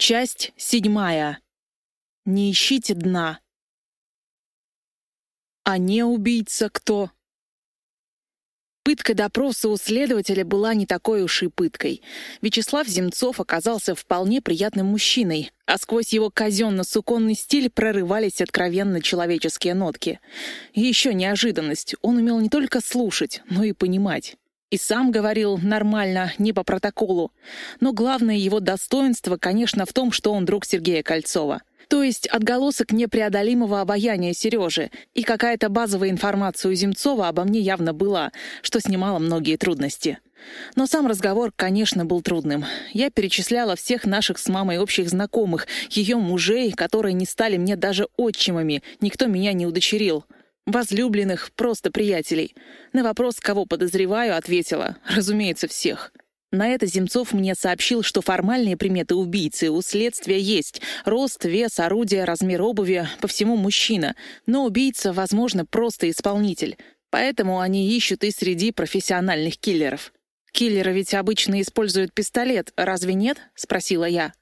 Часть седьмая. Не ищите дна. А не убийца кто? Пытка допроса у следователя была не такой уж и пыткой. Вячеслав Земцов оказался вполне приятным мужчиной, а сквозь его казенно-суконный стиль прорывались откровенно человеческие нотки. И еще неожиданность. Он умел не только слушать, но и понимать. И сам говорил нормально, не по протоколу. Но главное его достоинство, конечно, в том, что он друг Сергея Кольцова. То есть отголосок непреодолимого обаяния Сережи, и какая-то базовая информация у Земцова обо мне явно была, что снимало многие трудности. Но сам разговор, конечно, был трудным. Я перечисляла всех наших с мамой общих знакомых, ее мужей, которые не стали мне даже отчимами, никто меня не удочерил — Возлюбленных, просто приятелей. На вопрос, кого подозреваю, ответила. Разумеется, всех. На это Земцов мне сообщил, что формальные приметы убийцы у следствия есть. Рост, вес, орудие, размер обуви, по всему мужчина. Но убийца, возможно, просто исполнитель. Поэтому они ищут и среди профессиональных киллеров. «Киллеры ведь обычно используют пистолет, разве нет?» — спросила я.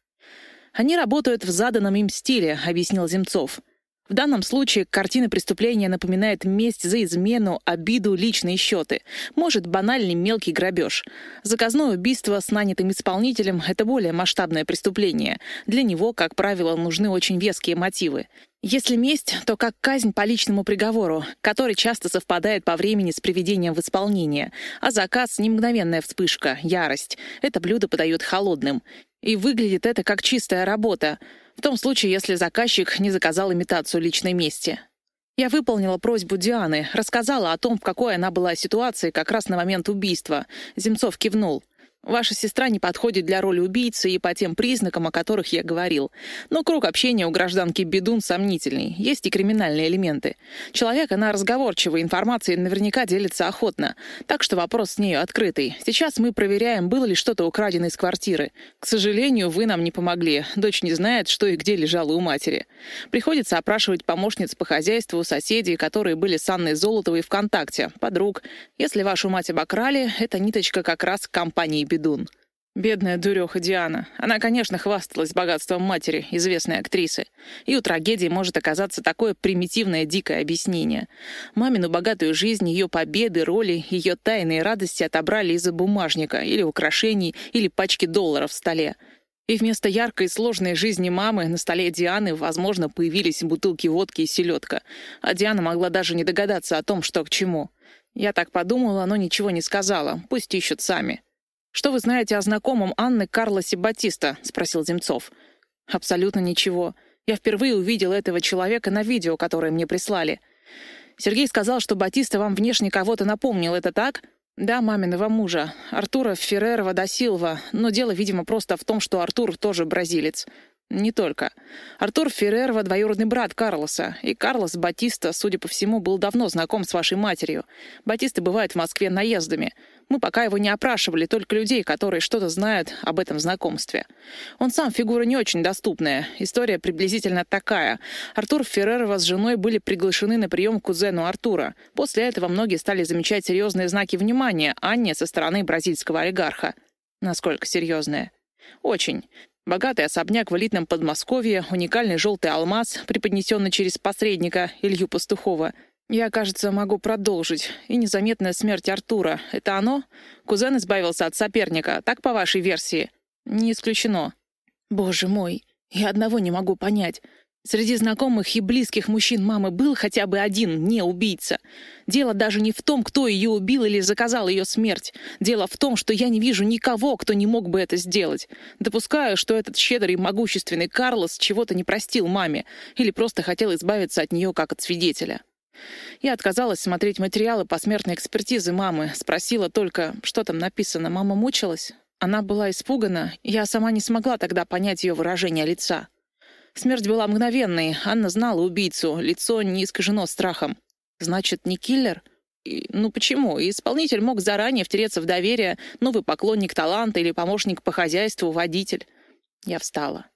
«Они работают в заданном им стиле», — объяснил Земцов. В данном случае картина преступления напоминает месть за измену, обиду, личные счеты. Может, банальный мелкий грабеж. Заказное убийство с нанятым исполнителем — это более масштабное преступление. Для него, как правило, нужны очень веские мотивы. Если месть, то как казнь по личному приговору, который часто совпадает по времени с приведением в исполнение. А заказ — не мгновенная вспышка, ярость. Это блюдо подают холодным. И выглядит это как чистая работа — в том случае, если заказчик не заказал имитацию личной мести. Я выполнила просьбу Дианы, рассказала о том, в какой она была ситуации как раз на момент убийства. Земцов кивнул — Ваша сестра не подходит для роли убийцы и по тем признакам, о которых я говорил. Но круг общения у гражданки Бедун сомнительный. Есть и криминальные элементы. Человек, она разговорчивая, информацией наверняка делится охотно. Так что вопрос с нею открытый. Сейчас мы проверяем, было ли что-то украдено из квартиры. К сожалению, вы нам не помогли. Дочь не знает, что и где лежало у матери. Приходится опрашивать помощниц по хозяйству, соседей, которые были с Анной Золотовой в контакте, подруг. Если вашу мать обокрали, эта ниточка как раз к компании Бедун Бедун. Бедная дуреха Диана. Она, конечно, хвасталась богатством матери, известной актрисы. И у трагедии может оказаться такое примитивное дикое объяснение. Мамину богатую жизнь, ее победы, роли, ее тайные радости отобрали из-за бумажника или украшений, или пачки долларов в столе. И вместо яркой и сложной жизни мамы на столе Дианы, возможно, появились бутылки водки и селедка. А Диана могла даже не догадаться о том, что к чему. Я так подумала, но ничего не сказала. Пусть ищут сами. «Что вы знаете о знакомом Анны Карлосе Батиста?» — спросил Земцов. «Абсолютно ничего. Я впервые увидел этого человека на видео, которое мне прислали. Сергей сказал, что Батиста вам внешне кого-то напомнил. Это так?» «Да, маминого мужа. Артура Феррерова да Силва. Но дело, видимо, просто в том, что Артур тоже бразилец. Не только. Артур Феррерва — двоюродный брат Карлоса, и Карлос Батиста, судя по всему, был давно знаком с вашей матерью. Батисты бывают в Москве наездами. Мы пока его не опрашивали, только людей, которые что-то знают об этом знакомстве. Он сам фигура не очень доступная. История приблизительно такая. Артур Феррерова с женой были приглашены на прием к кузену Артура. После этого многие стали замечать серьезные знаки внимания Анне со стороны бразильского олигарха. Насколько серьезные? Очень. Богатый особняк в элитном Подмосковье, уникальный желтый алмаз, преподнесенный через посредника Илью Пастухова. Я, кажется, могу продолжить. И незаметная смерть Артура. Это оно? Кузен избавился от соперника, так по вашей версии? Не исключено. Боже мой, я одного не могу понять. Среди знакомых и близких мужчин мамы был хотя бы один не убийца. Дело даже не в том, кто ее убил или заказал ее смерть. Дело в том, что я не вижу никого, кто не мог бы это сделать. Допускаю, что этот щедрый и могущественный Карлос чего-то не простил маме или просто хотел избавиться от нее как от свидетеля. Я отказалась смотреть материалы посмертной экспертизы мамы, спросила только, что там написано. Мама мучилась? Она была испугана, я сама не смогла тогда понять ее выражение лица. Смерть была мгновенной. Анна знала убийцу. Лицо не искажено страхом. Значит, не киллер? И, ну почему? Исполнитель мог заранее втереться в доверие, новый поклонник таланта или помощник по хозяйству, водитель. Я встала.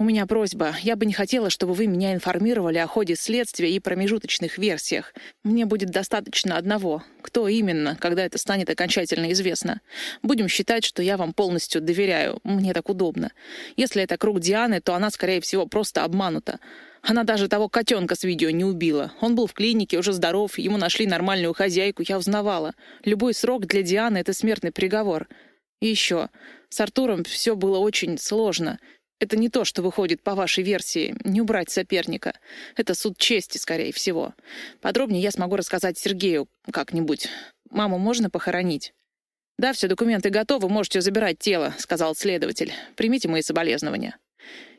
«У меня просьба. Я бы не хотела, чтобы вы меня информировали о ходе следствия и промежуточных версиях. Мне будет достаточно одного. Кто именно, когда это станет окончательно известно. Будем считать, что я вам полностью доверяю. Мне так удобно. Если это круг Дианы, то она, скорее всего, просто обманута. Она даже того котенка с видео не убила. Он был в клинике, уже здоров, ему нашли нормальную хозяйку, я узнавала. Любой срок для Дианы — это смертный приговор. И еще. С Артуром все было очень сложно. Это не то, что выходит по вашей версии, не убрать соперника. Это суд чести, скорее всего. Подробнее я смогу рассказать Сергею как-нибудь. Маму можно похоронить?» «Да, все документы готовы, можете забирать тело», — сказал следователь. «Примите мои соболезнования».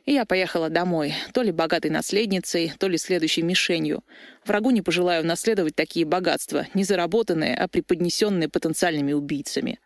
И я поехала домой, то ли богатой наследницей, то ли следующей мишенью. Врагу не пожелаю наследовать такие богатства, не заработанные, а преподнесенные потенциальными убийцами.